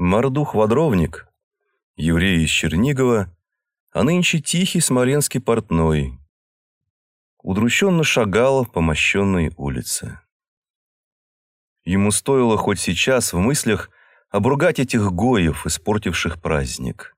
Мордух-водровник, еврей из Чернигова, а нынче тихий смоленский портной, удрученно шагал по мощенной улице. Ему стоило хоть сейчас в мыслях обругать этих гоев, испортивших праздник.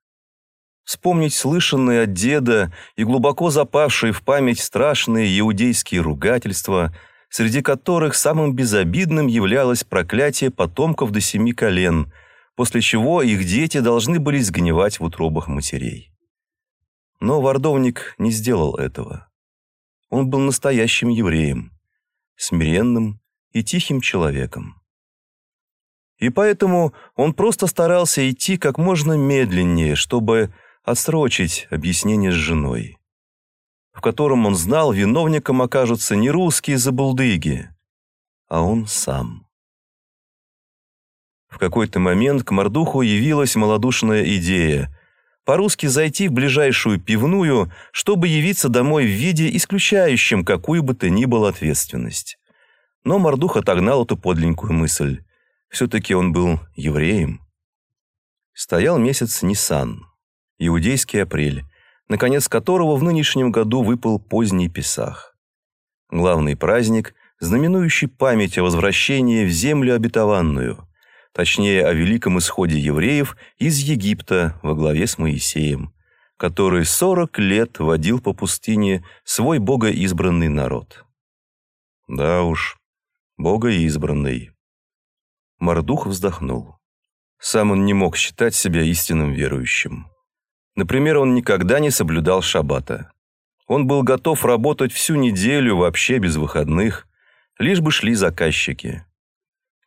Вспомнить слышанные от деда и глубоко запавшие в память страшные иудейские ругательства, среди которых самым безобидным являлось проклятие потомков до семи колен, после чего их дети должны были сгнивать в утробах матерей. Но вардовник не сделал этого. Он был настоящим евреем, смиренным и тихим человеком. И поэтому он просто старался идти как можно медленнее, чтобы отсрочить объяснение с женой, в котором он знал, виновником окажутся не русские забулдыги, а он сам. В какой-то момент к Мордуху явилась малодушная идея по-русски зайти в ближайшую пивную, чтобы явиться домой в виде, исключающем какую бы то ни было ответственность. Но Мордух отогнал эту подленькую мысль. Все-таки он был евреем. Стоял месяц Нисан, иудейский апрель, наконец которого в нынешнем году выпал поздний Песах. Главный праздник, знаменующий память о возвращении в землю обетованную, точнее о великом исходе евреев из Египта во главе с Моисеем, который сорок лет водил по пустыне свой богоизбранный народ. Да уж, богоизбранный. Мордух вздохнул. Сам он не мог считать себя истинным верующим. Например, он никогда не соблюдал шаббата. Он был готов работать всю неделю вообще без выходных, лишь бы шли заказчики.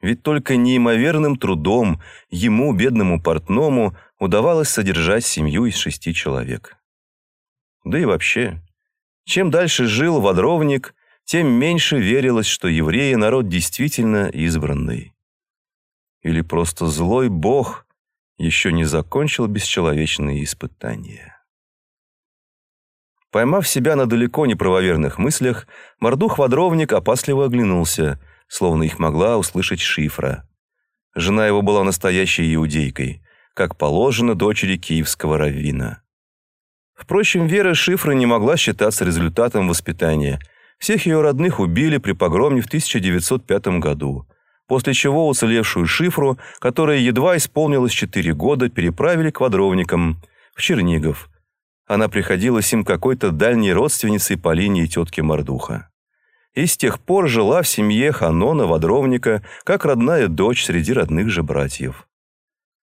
Ведь только неимоверным трудом ему, бедному портному, удавалось содержать семью из шести человек. Да и вообще, чем дальше жил водровник, тем меньше верилось, что евреи народ действительно избранный. Или просто злой бог еще не закончил бесчеловечные испытания. Поймав себя на далеко не правоверных мыслях, Мордух-водровник опасливо оглянулся, словно их могла услышать шифра. Жена его была настоящей иудейкой, как положено дочери киевского раввина. Впрочем, Вера Шифра не могла считаться результатом воспитания. Всех ее родных убили при погроме в 1905 году после чего уцелевшую шифру, которая едва исполнилась четыре года, переправили квадровникам в Чернигов. Она приходилась им какой-то дальней родственницей по линии тетки Мордуха. И с тех пор жила в семье Ханона Водровника, как родная дочь среди родных же братьев.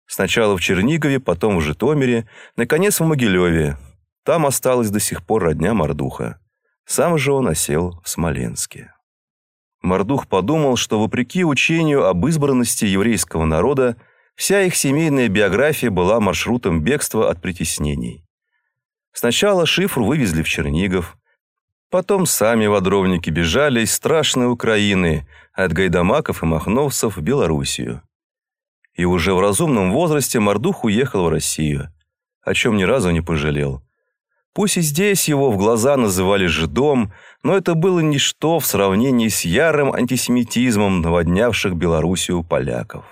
Сначала в Чернигове, потом в Житомире, наконец в Могилеве. Там осталась до сих пор родня Мордуха. Сам же он осел в Смоленске. Мордух подумал, что вопреки учению об избранности еврейского народа, вся их семейная биография была маршрутом бегства от притеснений. Сначала шифру вывезли в Чернигов, потом сами водровники бежали из страшной Украины, от гайдамаков и махновцев в Белоруссию. И уже в разумном возрасте Мордух уехал в Россию, о чем ни разу не пожалел. Пусть и здесь его в глаза называли жидом, но это было ничто в сравнении с ярым антисемитизмом, наводнявших Белоруссию поляков.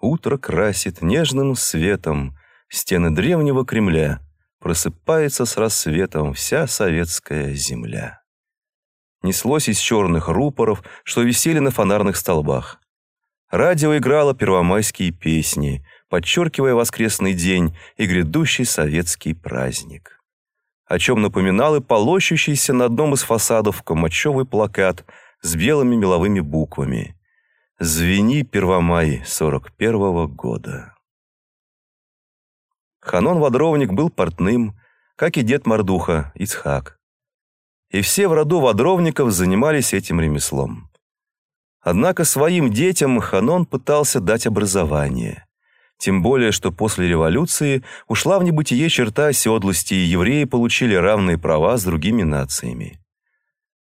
Утро красит нежным светом стены древнего Кремля, просыпается с рассветом вся советская земля. Неслось из черных рупоров, что висели на фонарных столбах. Радио играло первомайские песни, подчеркивая воскресный день и грядущий советский праздник. О чем напоминал и полощущийся на одном из фасадов камачевый плакат с белыми меловыми буквами «Звени Первомай 41-го года». Ханон Водровник был портным, как и дед Мордуха, Ицхак. И все в роду Водровников занимались этим ремеслом. Однако своим детям Ханон пытался дать образование. Тем более, что после революции ушла в небытие черта оседлости, и евреи получили равные права с другими нациями.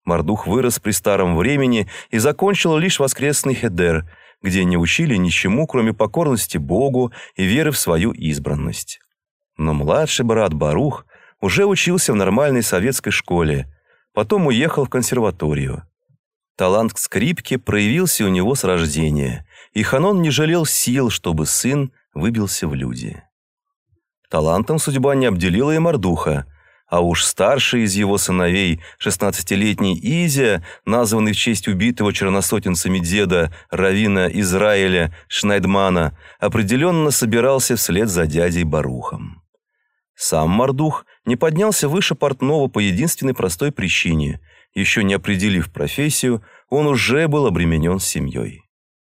Мордух вырос при старом времени и закончил лишь воскресный хедер, где не учили ничему, кроме покорности Богу и веры в свою избранность. Но младший брат Барух уже учился в нормальной советской школе, потом уехал в консерваторию. Талант к скрипке проявился у него с рождения, и Ханон не жалел сил, чтобы сын выбился в люди. Талантом судьба не обделила и Мордуха, а уж старший из его сыновей, шестнадцатилетний Изя, названный в честь убитого черносотенцами деда Равина Израиля Шнайдмана, определенно собирался вслед за дядей Барухом. Сам Мордух не поднялся выше портного по единственной простой причине. Еще не определив профессию, он уже был обременен семьей.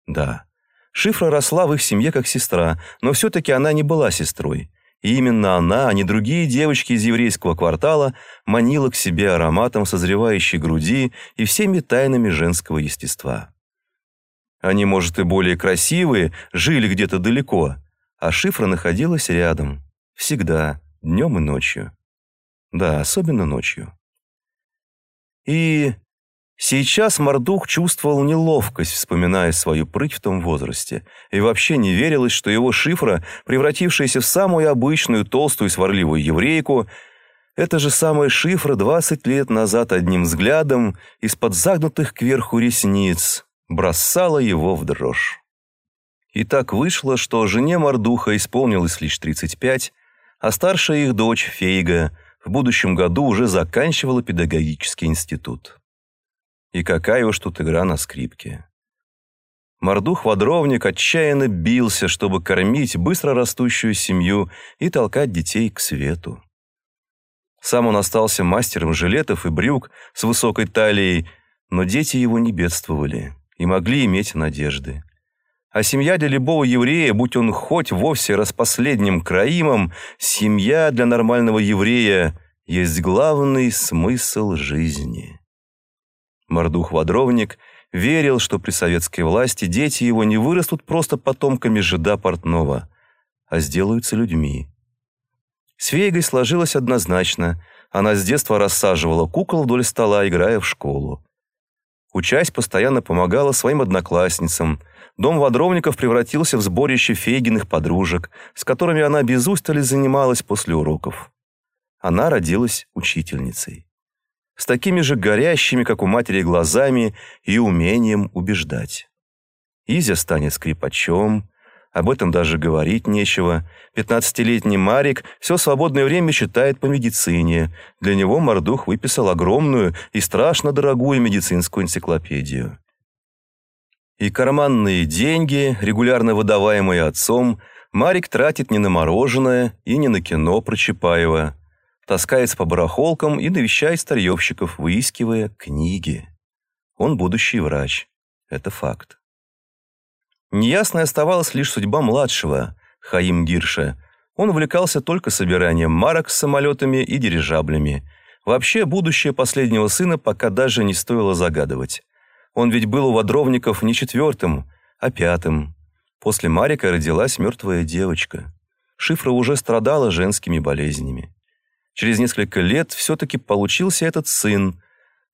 Да, Шифра росла в их семье как сестра, но все-таки она не была сестрой. И именно она, а не другие девочки из еврейского квартала, манила к себе ароматом созревающей груди и всеми тайнами женского естества. Они, может, и более красивые, жили где-то далеко, а шифра находилась рядом. Всегда, днем и ночью. Да, особенно ночью. И Сейчас Мордух чувствовал неловкость, вспоминая свою прыть в том возрасте, и вообще не верилось, что его шифра, превратившаяся в самую обычную толстую сварливую еврейку, это же самая шифра 20 лет назад одним взглядом из-под загнутых кверху ресниц бросала его в дрожь. И так вышло, что жене Мордуха исполнилось лишь 35, а старшая их дочь, Фейга, в будущем году уже заканчивала педагогический институт. И какая уж тут игра на скрипке. Мордух-водровник отчаянно бился, чтобы кормить быстро растущую семью и толкать детей к свету. Сам он остался мастером жилетов и брюк с высокой талией, но дети его не бедствовали и могли иметь надежды. А семья для любого еврея, будь он хоть вовсе распоследним краимом, семья для нормального еврея есть главный смысл жизни. Мордух-водровник верил, что при советской власти дети его не вырастут просто потомками жида портного, а сделаются людьми. С Вейгой сложилось однозначно. Она с детства рассаживала кукол вдоль стола, играя в школу. Учась постоянно помогала своим одноклассницам. Дом водровников превратился в сборище Фейгиных подружек, с которыми она без устали занималась после уроков. Она родилась учительницей с такими же горящими, как у матери, глазами и умением убеждать. Изя станет скрипачом, об этом даже говорить нечего. Пятнадцатилетний Марик все свободное время читает по медицине. Для него Мордух выписал огромную и страшно дорогую медицинскую энциклопедию. И карманные деньги, регулярно выдаваемые отцом, Марик тратит не на мороженое и не на кино про Чапаева таскается по барахолкам и навещает старьевщиков, выискивая книги. Он будущий врач. Это факт. Неясной оставалась лишь судьба младшего, Хаим Гирша. Он увлекался только собиранием марок с самолетами и дирижаблями. Вообще, будущее последнего сына пока даже не стоило загадывать. Он ведь был у Водровников не четвертым, а пятым. После Марика родилась мертвая девочка. Шифра уже страдала женскими болезнями. Через несколько лет все-таки получился этот сын,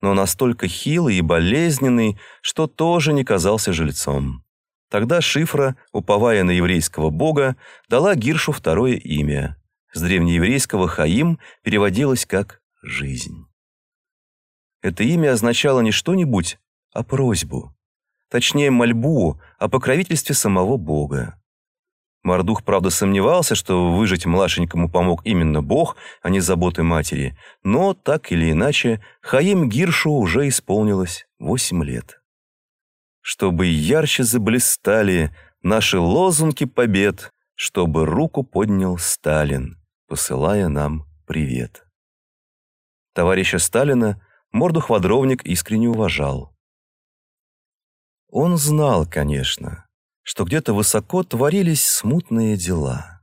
но настолько хилый и болезненный, что тоже не казался жильцом. Тогда Шифра, уповая на еврейского бога, дала Гиршу второе имя. С древнееврейского «Хаим» переводилось как «жизнь». Это имя означало не что-нибудь, а просьбу. Точнее, мольбу о покровительстве самого бога. Мордух, правда, сомневался, что выжить младшенькому помог именно Бог, а не заботы матери, но, так или иначе, Хаим Гиршу уже исполнилось восемь лет. Чтобы ярче заблистали наши лозунги побед, чтобы руку поднял Сталин, посылая нам привет. Товарища Сталина Мордух-Водровник искренне уважал. Он знал, конечно, что где-то высоко творились смутные дела.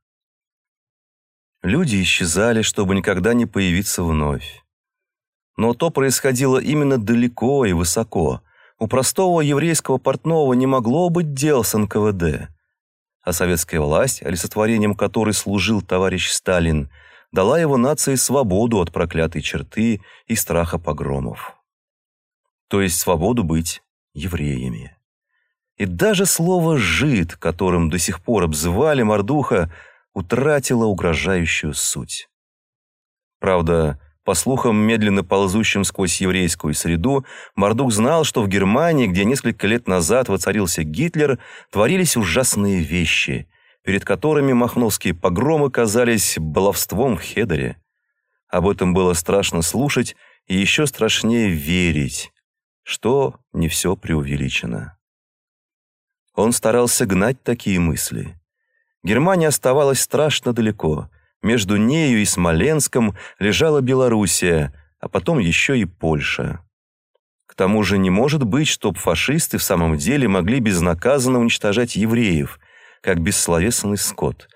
Люди исчезали, чтобы никогда не появиться вновь. Но то происходило именно далеко и высоко. У простого еврейского портного не могло быть дел с НКВД. А советская власть, олицетворением которой служил товарищ Сталин, дала его нации свободу от проклятой черты и страха погромов. То есть свободу быть евреями. И даже слово «жид», которым до сих пор обзывали Мордуха, утратило угрожающую суть. Правда, По слухам, медленно ползущим сквозь еврейскую среду, Мардук знал, что в Германии, где несколько лет назад воцарился Гитлер, творились ужасные вещи, перед которыми махновские погромы казались баловством в Хедере. Об этом было страшно слушать и еще страшнее верить, что не все преувеличено. Он старался гнать такие мысли. Германия оставалась страшно далеко, между нею и Смоленском лежала Белоруссия, а потом еще и Польша. К тому же не может быть, чтоб фашисты в самом деле могли безнаказанно уничтожать евреев, как бессловесный скот.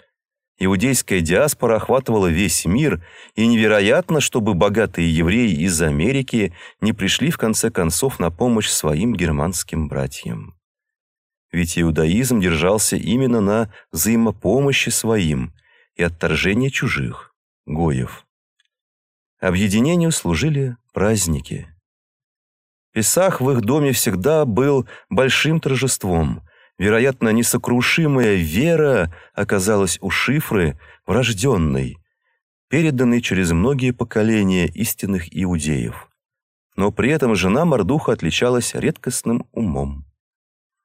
Иудейская диаспора охватывала весь мир, и невероятно, чтобы богатые евреи из Америки не пришли в конце концов на помощь своим германским братьям. Ведь иудаизм держался именно на взаимопомощи своим, и отторжение чужих, гоев. Объединению служили праздники. Песах в их доме всегда был большим торжеством. Вероятно, несокрушимая вера оказалась у Шифры врожденной, переданной через многие поколения истинных иудеев. Но при этом жена Мордуха отличалась редкостным умом.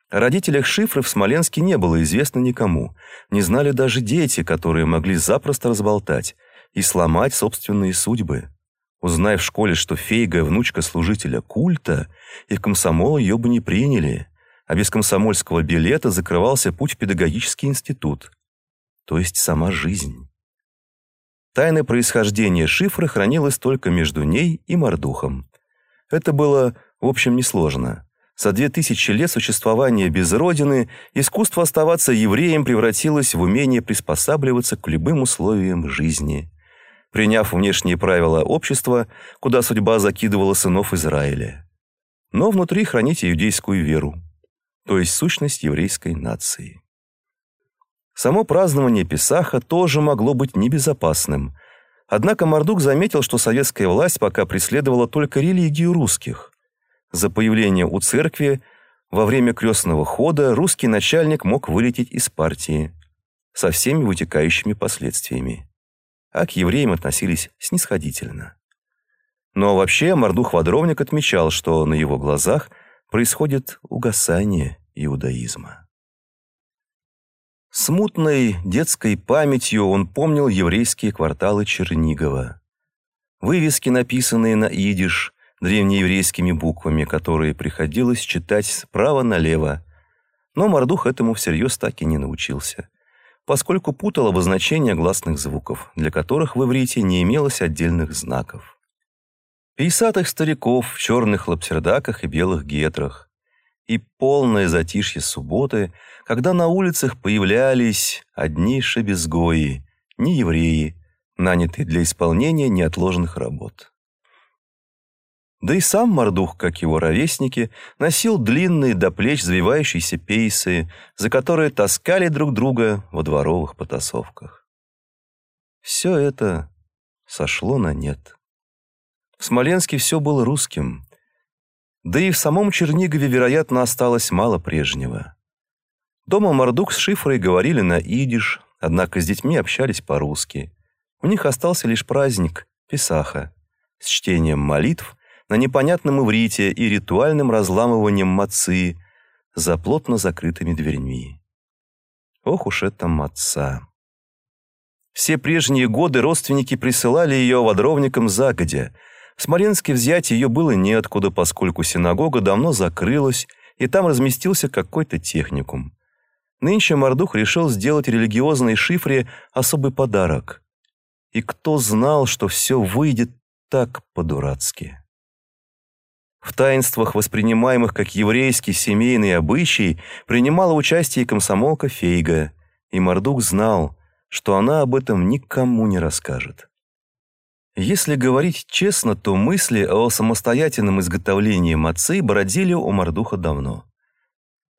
О родителях Шифры в Смоленске не было известно никому. Не знали даже дети, которые могли запросто разболтать и сломать собственные судьбы. Узнав в школе, что Фейга – внучка служителя культа, и в комсомол ее бы не приняли, а без комсомольского билета закрывался путь в педагогический институт, то есть сама жизнь. Тайное происхождение шифры хранилось только между ней и Мордухом. Это было, в общем, несложно. За две тысячи лет существования без родины искусство оставаться евреем превратилось в умение приспосабливаться к любым условиям жизни. Приняв внешние правила общества, куда судьба закидывала сынов Израиля. Но внутри хранить иудейскую веру, то есть сущность еврейской нации. Само празднование Песаха тоже могло быть небезопасным. Однако Мардук заметил, что советская власть пока преследовала только религию русских – за появление у церкви во время крестного хода русский начальник мог вылететь из партии со всеми вытекающими последствиями. А к евреям относились снисходительно. Но вообще Мордух-Водровник отмечал, что на его глазах происходит угасание иудаизма. Смутной детской памятью он помнил еврейские кварталы Чернигова. Вывески, написанные на идиш, древнееврейскими буквами, которые приходилось читать справа налево. Но Мордух этому всерьез так и не научился, поскольку путал обозначения гласных звуков, для которых в иврите не имелось отдельных знаков. Пейсатых стариков в черных лапсердаках и белых гетрах, и полное затишье субботы, когда на улицах появлялись одни шебезгои, не евреи, нанятые для исполнения неотложных работ. Да и сам Мордух, как его ровесники, носил длинные до плеч завивающиеся пейсы, за которые таскали друг друга во дворовых потасовках. Все это сошло на нет. В Смоленске все было русским. Да и в самом Чернигове, вероятно, осталось мало прежнего. Дома Мордук с Шифрой говорили на идиш, однако с детьми общались по-русски. У них остался лишь праздник – Песаха, с чтением молитв на непонятном иврите и ритуальным разламыванием мацы за плотно закрытыми дверьми. Ох уж это маца! Все прежние годы родственники присылали ее водровникам загодя. В Смоленске взять ее было неоткуда, поскольку синагога давно закрылась, и там разместился какой-то техникум. Нынче Мордух решил сделать религиозной шифре особый подарок. И кто знал, что все выйдет так по-дурацки? В таинствах, воспринимаемых как еврейский семейный обычай, принимала участие комсомолка Фейга, и Мордук знал, что она об этом никому не расскажет. Если говорить честно, то мысли о самостоятельном изготовлении мацы бродили у Мордуха давно.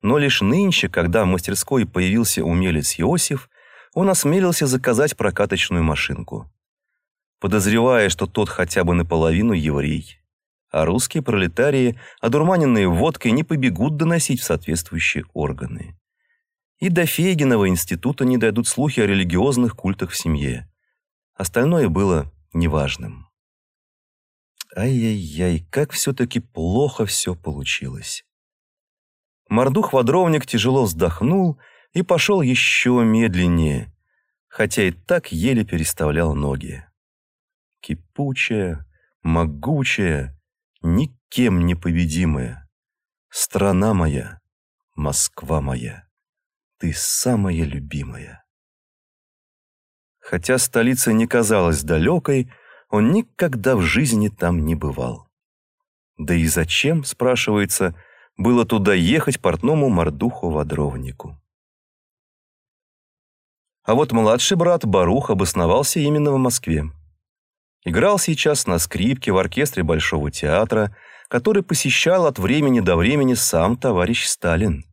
Но лишь нынче, когда в мастерской появился умелец Иосиф, он осмелился заказать прокаточную машинку. Подозревая, что тот хотя бы наполовину еврей, а русские пролетарии, одурманенные водкой, не побегут доносить в соответствующие органы. И до Фейгинова института не дойдут слухи о религиозных культах в семье. Остальное было неважным. Ай-яй-яй, как все-таки плохо все получилось. Мордух-водровник тяжело вздохнул и пошел еще медленнее, хотя и так еле переставлял ноги. Кипучая, могучая, никем не победимая. Страна моя, Москва моя, ты самая любимая. Хотя столица не казалась далекой, он никогда в жизни там не бывал. Да и зачем, спрашивается, было туда ехать портному мордуху-водровнику? А вот младший брат Барух обосновался именно в Москве. Играл сейчас на скрипке в оркестре Большого театра, который посещал от времени до времени сам товарищ Сталин.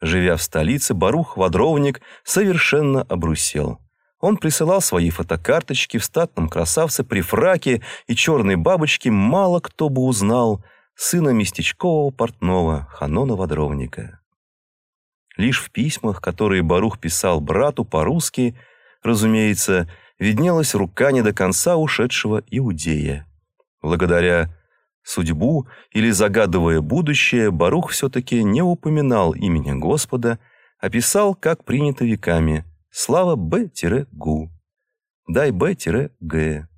Живя в столице, Барух-водровник совершенно обрусел. Он присылал свои фотокарточки в статном красавце при фраке и черной бабочке мало кто бы узнал сына местечкового портного Ханона-водровника. Лишь в письмах, которые Барух писал брату по-русски, разумеется, виднелась рука не до конца ушедшего иудея. Благодаря судьбу или загадывая будущее, Барух все-таки не упоминал имени Господа, а писал, как принято веками, слава Б-Гу, дай Б-Г,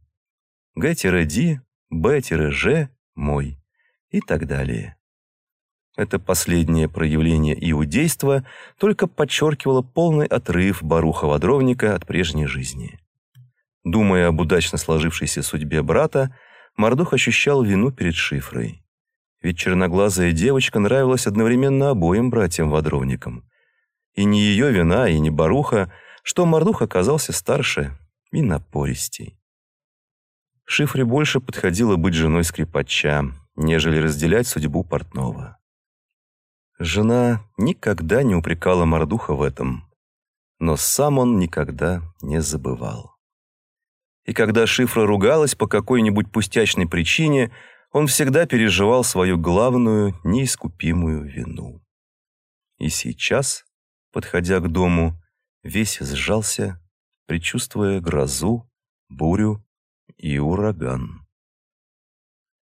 Г-Ди, Б-Ж мой и так далее. Это последнее проявление иудейства только подчеркивало полный отрыв Баруха-водровника от прежней жизни. Думая об удачно сложившейся судьбе брата, Мордух ощущал вину перед Шифрой. Ведь черноглазая девочка нравилась одновременно обоим братьям-водровникам. И не ее вина, и не Баруха, что Мордух оказался старше и напористей. Шифре больше подходило быть женой скрипача, нежели разделять судьбу портного. Жена никогда не упрекала Мордуха в этом, но сам он никогда не забывал. И когда Шифра ругалась по какой-нибудь пустячной причине, он всегда переживал свою главную, неискупимую вину. И сейчас, подходя к дому, весь сжался, предчувствуя грозу, бурю и ураган.